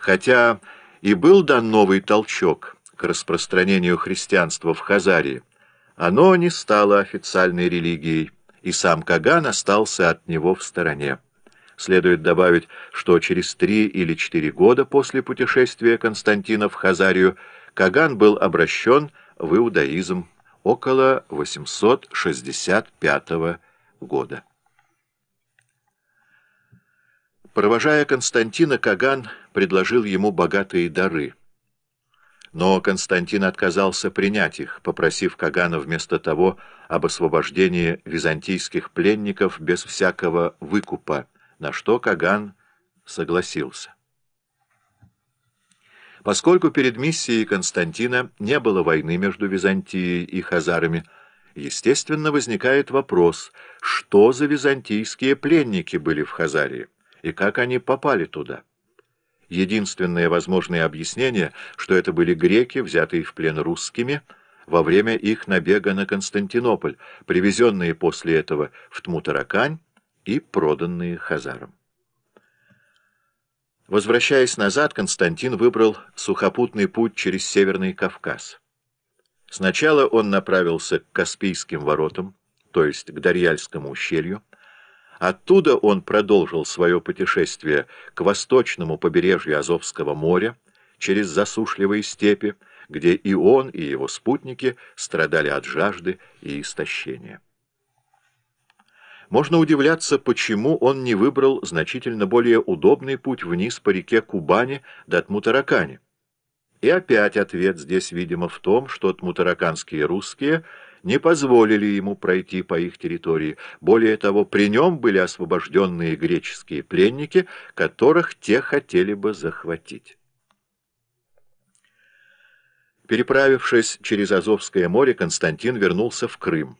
Хотя и был дан новый толчок к распространению христианства в Хазарии, оно не стало официальной религией, и сам Каган остался от него в стороне. Следует добавить, что через три или четыре года после путешествия Константина в Хазарию Каган был обращен в иудаизм около 865 года. Провожая Константина, Каган предложил ему богатые дары. Но Константин отказался принять их, попросив Кагана вместо того об освобождении византийских пленников без всякого выкупа, на что Каган согласился. Поскольку перед миссией Константина не было войны между Византией и Хазарами, естественно, возникает вопрос, что за византийские пленники были в Хазарии и как они попали туда. Единственное возможное объяснение, что это были греки, взятые в плен русскими, во время их набега на Константинополь, привезенные после этого в Тмутаракань и проданные хазарам. Возвращаясь назад, Константин выбрал сухопутный путь через Северный Кавказ. Сначала он направился к Каспийским воротам, то есть к Дарьяльскому ущелью. Оттуда он продолжил свое путешествие к восточному побережью Азовского моря, через засушливые степи, где и он, и его спутники страдали от жажды и истощения. Можно удивляться, почему он не выбрал значительно более удобный путь вниз по реке Кубани до Тмутаракани. И опять ответ здесь, видимо, в том, что тмутараканские русские не позволили ему пройти по их территории. Более того, при нем были освобожденные греческие пленники, которых те хотели бы захватить. Переправившись через Азовское море, Константин вернулся в Крым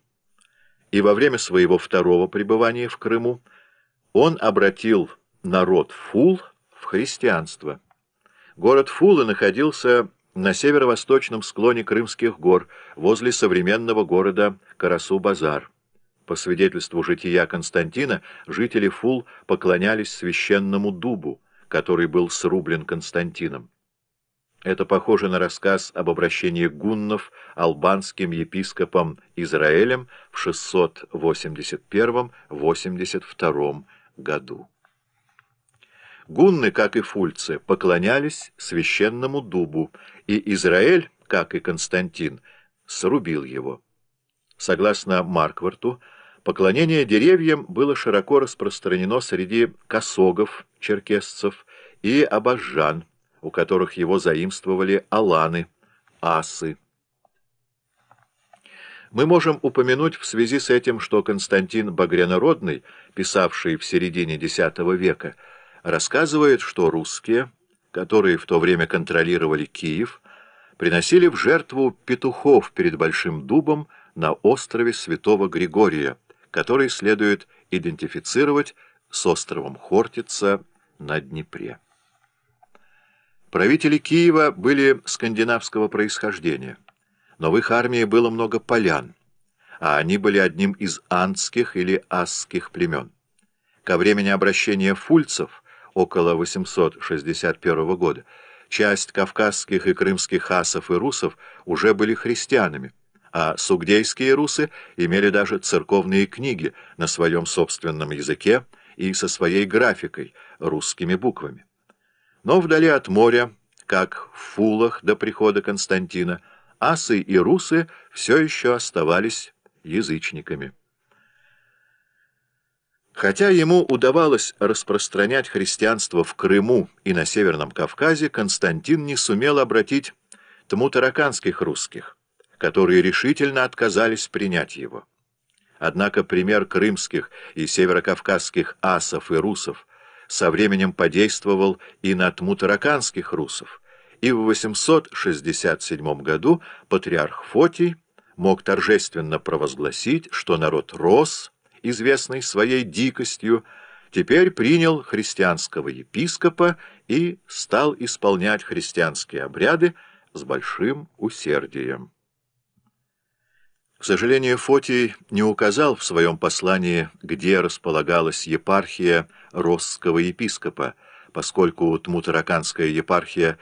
и во время своего второго пребывания в Крыму он обратил народ Фул в христианство. Город Фула находился на северо-восточном склоне Крымских гор, возле современного города Карасу-Базар. По свидетельству жития Константина, жители Фул поклонялись священному дубу, который был срублен Константином. Это похоже на рассказ об обращении гуннов албанским епископом Израилем в 681-82 году. Гунны, как и фульцы, поклонялись священному дубу, и Израиль, как и Константин, срубил его. Согласно Маркварту, поклонение деревьям было широко распространено среди косогов, черкесцев и абажжан, у которых его заимствовали аланы, асы. Мы можем упомянуть в связи с этим, что Константин Багрянородный, писавший в середине X века, рассказывает, что русские, которые в то время контролировали Киев, приносили в жертву петухов перед Большим Дубом на острове Святого Григория, который следует идентифицировать с островом Хортица на Днепре. Правители Киева были скандинавского происхождения, но в их армии было много полян, а они были одним из андских или асских племен. Ко времени обращения фульцев, около 861 года, часть кавказских и крымских асов и русов уже были христианами, а сугдейские русы имели даже церковные книги на своем собственном языке и со своей графикой, русскими буквами. Но вдали от моря, как в Фулах до прихода Константина, асы и русы все еще оставались язычниками. Хотя ему удавалось распространять христианство в Крыму и на Северном Кавказе, Константин не сумел обратить тмутараканских русских, которые решительно отказались принять его. Однако пример крымских и северокавказских асов и русов со временем подействовал и на тмутараканских русов, и в 867 году патриарх Фотий мог торжественно провозгласить, что народ рос, известный своей дикостью, теперь принял христианского епископа и стал исполнять христианские обряды с большим усердием. К сожалению, Фотий не указал в своем послании, где располагалась епархия росского епископа, поскольку Тмутараканская епархия